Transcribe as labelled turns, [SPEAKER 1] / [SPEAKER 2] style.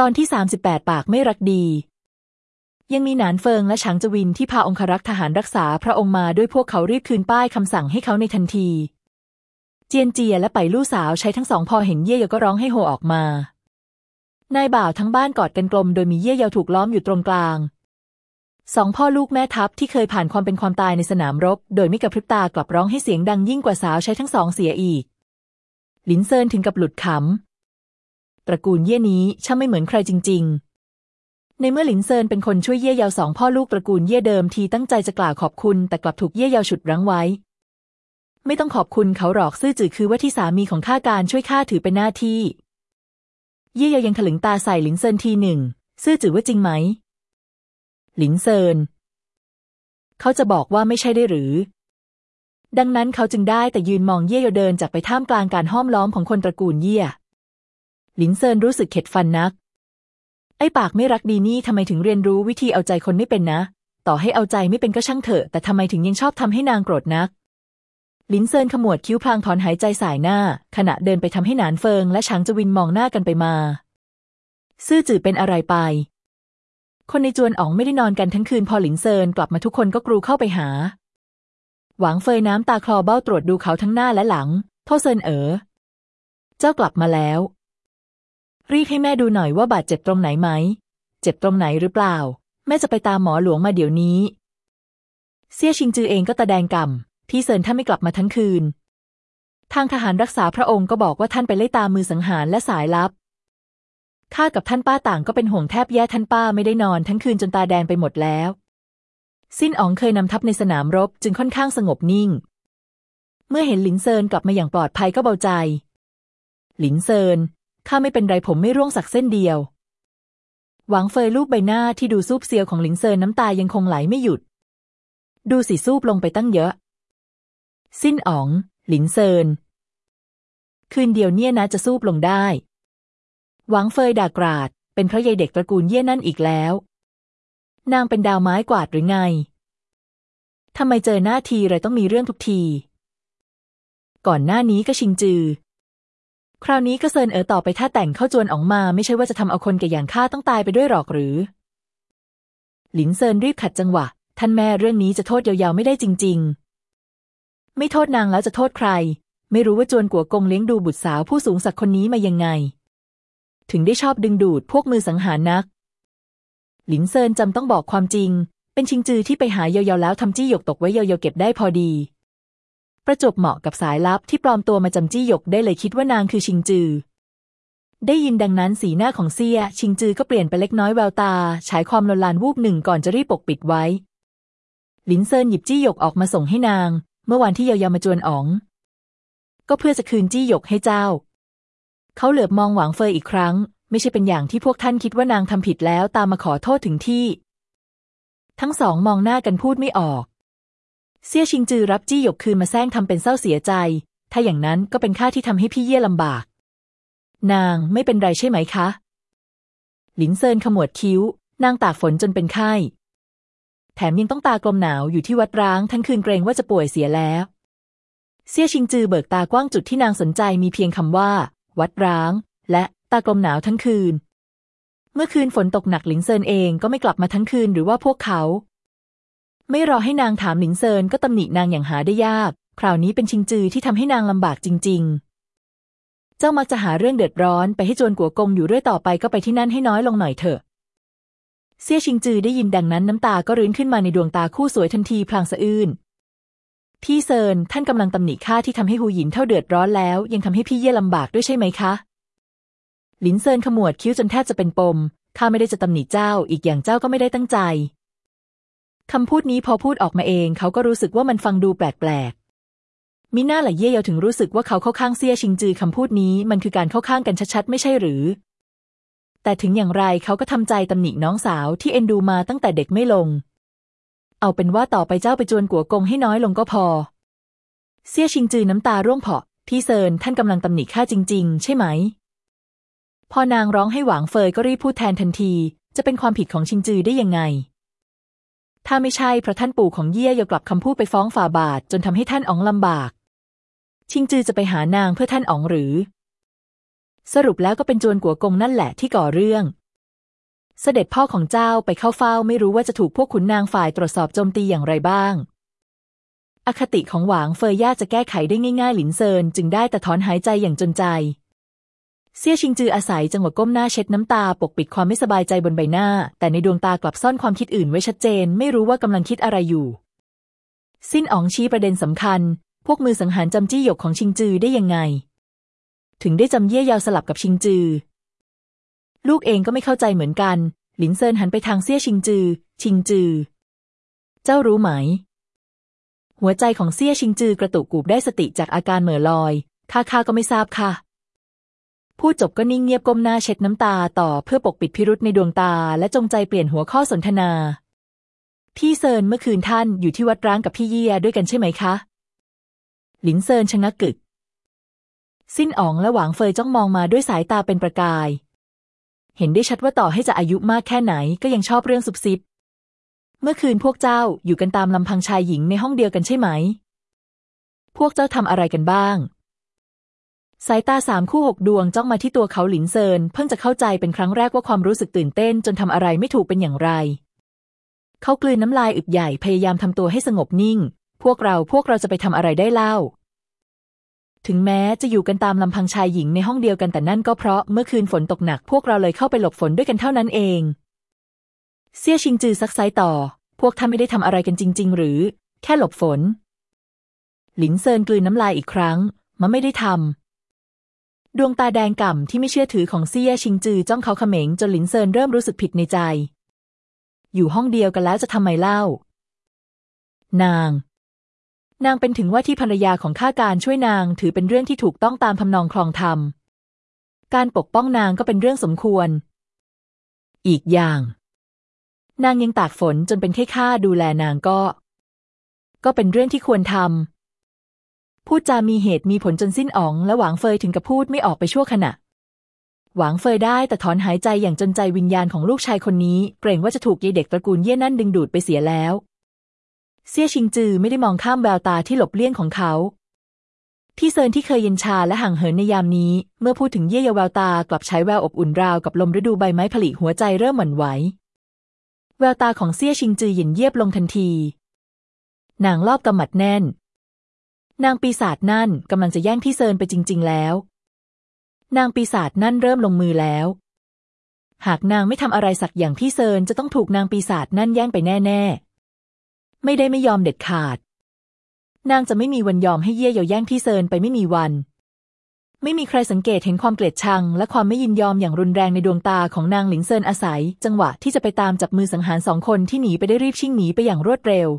[SPEAKER 1] ตอนที่ 38 ปากไม่รักดี ยังมีหนานเฟิงและฉางจวินที่พาองครักษ์ทหารรักษาพระองค์มาด้วยพวกเขารีบคืนป้ายคำสั่งให้เขาในทันที เจียนเจียและไปลู่สาวใช้ทั้งสองพอเห็นเย่เยาก็ร้องให้โฮออกมานายบ่าวทั้งบ้านกอดกันกลม โดยมีเย่เยาถูกล้อมอยู่ตรงกลางสองพ่อลูกแม่ทัพที่เคยผ่านความเป็นความตายในสนามรบ โดยไม่กระพริบตากลับร้องให้เสียงดังยิ่งกว่าสาวใช้ทั้งสองเสียอีก หลินเซินถึงกับหลุดขำ ตระกูลเย่นี้ช่างไม่เหมือนใครจริง ๆ ในเมื่อหลินเซินเป็นคนช่วยเย่เยาสองพ่อลูกตระกูลเย่เดิมทีตั้งใจจะกล่าวขอบคุณ แต่กลับถูกเย่เยาฉุดรั้งไว้ ไม่ต้องขอบคุณเขาหรอกซื่อจือคือว่าที่สามีของข้าการช่วยข้าถือเป็นหน้าที่ เย่เยายังถลึงตาใส่หลินเซินทีหนึ่งซื่อจือว่าจริงไหม หลินเซิน เขาจะบอกว่าไม่ใช่ได้หรือดังนั้นเขาจึงได้แต่ยืนมองเย่เยาเดินจากไปท่ามกลางการห้อมล้อมของคนตระกูลเย่ หลินเซินรู้สึกเข็ดฟันนัก ไอ้ปากไม่รักดีนี่ทำไมถึงเรียนรู้วิธีเอาใจคนไม่เป็นนะ ต่อให้เอาใจไม่เป็นก็ช่างเถอะ แต่ทำไมถึงยังชอบทำให้นางโกรธนัก หลินเซินขมวดคิ้วพลางถอนหายใจส่ายหน้า ขณะเดินไปทำให้หนานเฟิง และฉางจวินมองหน้ากันไปมา ซื่อจื่อเป็นอะไรไป คนในจวนอ๋องไม่ได้นอนกันทั้งคืนพอหลินเซินกลับมาทุกคนก็กรูเข้าไปหา หวังเฟยน้ำตาคลอเบ้าตรวจดูเขาทั้งหน้าและหลัง โทเซินเอ๋อ เจ้ากลับมาแล้ว รีบให้แม่ดูหน่อยว่าบาดเจ็บตรงไหนไหม เจ็บตรงไหนหรือเปล่า แม่จะไปตามหมอหลวงมาเดี๋ยวนี้ เซี่ยชิงจือเองก็ตะแดงกำพี่เซินท่านไม่กลับมาทั้งคืน ทางทหารรักษาพระองค์ก็บอกว่าท่านไปไล่ตามมือสังหารและสายลับข้ากับท่านป้าต่างก็เป็นห่วงแทบแย่ท่านป้าไม่ได้นอนทั้งคืนจนตาแดงไปหมดแล้ว ซิ่นอ๋องเคยนำทัพในสนามรบจึงค่อนข้างสงบนิ่ง เมื่อเห็นหลินเซินกลับมาอย่างปลอดภัยก็เบาใจ หลินเซิน ข้าไม่เป็นไรผมไม่ร่วงสักเส้นเดียว หวังเฟยลูบใบหน้าที่ดูซูบเซียวของหลินเซินน้ำตายังคงไหลไม่หยุด ดูสิซูบลงไปตั้งเยอะ ซิ่นอ๋อง หลินเซิน คืนเดียวเนี่ยนะจะซูบลงได้ หวังเฟยด่ากราด เป็นเพราะยายเด็กตระกูลเย่นั่นอีกแล้ว นางเป็นดาวไม้กวาดหรือไงทำไมเจอหน้าทีไรต้องมีเรื่องทุกที ก่อนหน้านี้ก็ชิงจือ คราวนี้ก็เซินเอ๋อต่อไปถ้าแต่งเข้าจวนออกมาไม่ใช่ว่าจะทำเอาคนแก่อย่างข้าต้องตายไปด้วยหรอกหรือ หลินเซินรีบขัดจังหวะ ท่านแม่เรื่องนี้จะโทษยาวๆไม่ได้จริง ๆ ไม่โทษนางแล้วจะโทษใคร ไม่รู้ว่าจวนกัวกงเลี้ยงดูบุตรสาวผู้สูงศักดิ์คนนี้มายังไง ถึงได้ชอบดึงดูดพวกมือสังหารนัก หลินเซินจำต้องบอกความจริง เป็นชิงจือที่ไปหายาวๆแล้วทำจี้หยกตกไว้ยาวๆเก็บได้พอดี ประจบเหมาะกับสายลับที่ปลอมตัวมาจำจี้หยกได้เลยคิดว่านางคือชิงจือ ได้ยินดังนั้นสีหน้าของเซีย ชิงจือก็เปลี่ยนไปเล็กน้อยแววตาฉายความลนลานวูบหนึ่งก่อนจะรีบปกปิดไว้ลินเซินหยิบจี้หยกออกมาส่งให้นาง เมื่อวันที่เยาวๆมาจวนอ๋อง ก็เพื่อจะคืนจี้หยกให้เจ้า เขาเหลือบมองหวังเฟยอีกครั้ง ไม่ใช่เป็นอย่างที่พวกท่านคิดว่านางทำผิดแล้วตามมาขอโทษถึงที่ ทั้งสองมองหน้ากันพูดไม่ออก เซี่ยชิงจือรับจี้หยกคืนมาแซงทำเป็นเศร้าเสียใจ ถ้าอย่างนั้นก็เป็นค่าที่ทำให้พี่เย่ลำบาก นางไม่เป็นไรใช่ไหมคะ หลินเซินขมวดคิ้ว นางตากฝนจนเป็นไข้ แถมยังต้องตากลมหนาวอยู่ที่วัดร้างทั้งคืนเกรงว่าจะป่วยเสียแล้ว เซี่ยชิงจือเบิกตากว้างจุดที่นางสนใจมีเพียงคำว่า วัดร้าง และตากลมหนาวทั้งคืน เมื่อคืนฝนตกหนักหลินเซินเองก็ไม่กลับมาทั้งคืนหรือว่าพวกเขา ไม่รอให้นางถามหลินเซินก็ตำหนินางอย่างหาได้ยาก คราวนี้เป็นชิงจือที่ทำให้นางลำบากจริง ๆ เจ้ามักจะหาเรื่องเดือดร้อนไปให้จวนกั๋วกงอยู่เรื่อยต่อไปก็ไปที่นั่นให้น้อยลงหน่อยเถอะ เซี่ยชิงจือได้ยินดังนั้นน้ำตาก็รื้นขึ้นมาในดวงตาคู่สวยทันทีพลางสะอื้นพี่เซินท่านกำลังตำหนิข้าที่ทำให้หูหยินเท่าเดือดร้อนแล้ว ยังทำให้พี่เย่ลำบากด้วยใช่ไหมคะหลินเซินขมวดคิ้วจนแทบจะเป็นปมข้าไม่ได้จะตำหนิเจ้า อีกอย่างเจ้าก็ไม่ได้ตั้งใจ คำพูดนี้พอพูดออกมาเองเขาก็รู้สึกว่ามันฟังดูแปลกๆ มิน่าหละเย่เยาถึงรู้สึกว่าเขาเข้าข้างเซี่ยชิงจือคำพูดนี้มันคือการเข้าข้างกันชัดๆ ไม่ใช่หรือ แต่ถึงอย่างไรเขาก็ทำใจตำหนิน้องสาวที่เอ็นดูมาตั้งแต่เด็กไม่ลง เอาเป็นว่าต่อไปเจ้าไปจวนกัวกงให้น้อยลงก็พอ เซี่ยชิงจือน้ำตาร่วงเพาะพี่เซินท่านกำลังตำหนิข้าจริง ๆ ใช่ไหม พอนางร้องให้หวางเฟยก็รีบพูดแทนทันที จะเป็นความผิดของชิงจือได้ยังไง ถ้าไม่ใช่เพราะท่านปู่ของเยี่ยยกลับคำพูดไปฟ้องฝ่าบาทจนทำให้ท่านอ๋องลำบาก ชิงจือจะไปหานางเพื่อท่านอ๋องหรือ สรุปแล้วก็เป็นจวนกัวกงนั่นแหละที่ก่อเรื่อง เสด็จพ่อของเจ้าไปเข้าเฝ้าไม่รู้ว่าจะถูกพวกขุนนางฝ่ายตรวจสอบโจมตีอย่างไรบ้าง อคติของหวางเฟยย่าจะแก้ไขได้ง่าย ๆ หลินเซินจึงได้แต่ถอนหายใจอย่างจนใจ เซี่ยชิงจืออาศัยจังหวะก้มหน้าเช็ดน้ำตาปกปิดความไม่สบายใจบนใบหน้า แต่ในดวงตากลับซ่อนความคิดอื่นไว้ชัดเจน ไม่รู้ว่ากำลังคิดอะไรอยู่ สิ้นอ๋องชี้ประเด็นสำคัญ พวกมือสังหารจำจี้หยกของชิงจือได้ยังไง ถึงได้จำเย่ยยาวสลับกับชิงจือ ลูกเองก็ไม่เข้าใจเหมือนกัน หลินเซินหันไปทางเซี่ยชิงจือ ชิงจือ เจ้ารู้ไหม หัวใจของเซี่ยชิงจือกระตุกกูบได้สติจากอาการเหม่อลอยข้าข้าก็ไม่ทราบค่ะ พูดจบก็นิ่งเงียบก้มหน้าเช็ดน้ำตาต่อเพื่อปกปิดพิรุษในดวงตาและจงใจเปลี่ยนหัวข้อสนทนา พี่เซินเมื่อคืนท่านอยู่ที่วัดร้างกับพี่เยี่ยด้วยกันใช่ไหมคะ หลินเซินชะงักกึก สิ้นอ๋องและหวางเฟยจ้องมองมาด้วยสายตาเป็นประกาย เห็นได้ชัดว่าต่อให้จะอายุมากแค่ไหนก็ยังชอบเรื่องซุบซิบ เมื่อคืนพวกเจ้าอยู่กันตามลำพังชายหญิงในห้องเดียวกันใช่ไหม พวกเจ้าทำอะไรกันบ้าง สายตาสามคู่หกดวงจ้องมาที่ตัวเขาหลินเซิน เพิ่งจะเข้าใจเป็นครั้งแรกว่าความรู้สึกตื่นเต้นจนทำอะไรไม่ถูกเป็นอย่างไร เขากลืนน้ำลายอึกใหญ่พยายามทำตัวให้สงบนิ่ง พวกเราพวกเราจะไปทำอะไรได้เล่า ถึงแม้จะอยู่กันตามลำพังชายหญิงในห้องเดียวกันแต่นั่นก็เพราะเมื่อคืนฝนตกหนักพวกเราเลยเข้าไปหลบฝนด้วยกันเท่านั้นเอง เซี่ยชิงจือซักไซต่อ พวกท่านไม่ได้ทำอะไรกันจริง ๆ หรือ แค่หลบฝน หลินเซินกลืนน้ำลายอีกครั้งมันไม่ได้ทำ ดวงตาแดงก่ำที่ไม่เชื่อถือของเซี่ยชิงจือจ้องเขาเขม็งจนหลินเซินเริ่มรู้สึกผิดในใจ อยู่ห้องเดียวกันแล้วจะทำไมเล่า นาง นางเป็นถึงว่าที่ภรรยาของข้าการช่วยนางถือเป็นเรื่องที่ถูกต้องตามทำนองคลองธรรม การปกป้องนางก็เป็นเรื่องสมควร อีกอย่าง นางยังตากฝนจนเป็นแค่ข้าดูแลนางก็ ก็เป็นเรื่องที่ควรทำ พูดจามีเหตุมีผลจนสิ้นอ๋อง และหวางเฟยถึงกับพูดไม่ออกไปชั่วขณะ หวางเฟยได้แต่ถอนหายใจอย่างจนใจวิญญาณของลูกชายคนนี้ เกรงว่าจะถูกยายเด็กตระกูลเย่นั่นดึงดูดไปเสียแล้ว เซี่ยชิงจือไม่ได้มองข้ามแววตาที่หลบเลี่ยงของเขาพี่เซินที่เคยเย็นชาและห่างเหินในยามนี้ เมื่อพูดถึงเย่ยแววตากลับใช้แววอบอุ่นราวกับลมฤดูใบไม้ผลิหัวใจเริ่มหวั่นไหว แววตาของเซี่ยชิงจือเย็นเยียบลงทันทีนางรอบกำมัดแน่น นางปีศาจนั่นกำลังจะแย่งพี่เซินไปจริง ๆ แล้ว นางปีศาจนั่นเริ่มลงมือแล้ว หากนางไม่ทำอะไรสักอย่างพี่เซินจะต้องถูกนางปีศาจนั่นแย่งไปแน่ ๆ ไม่ได้ไม่ยอมเด็ดขาด นางจะไม่มีวันยอมให้เย่เยาแย่งพี่เซินไปไม่มีวัน ไม่มีใครสังเกตเห็นความเกลียดชัง และความไม่ยินยอมอย่างรุนแรงในดวงตาของนางหลิงเซินอาศัย จังหวะที่จะไปตามจับมือสังหารสองคนที่หนีไปได้รีบชิ่งหนีไปอย่างรวดเร็ว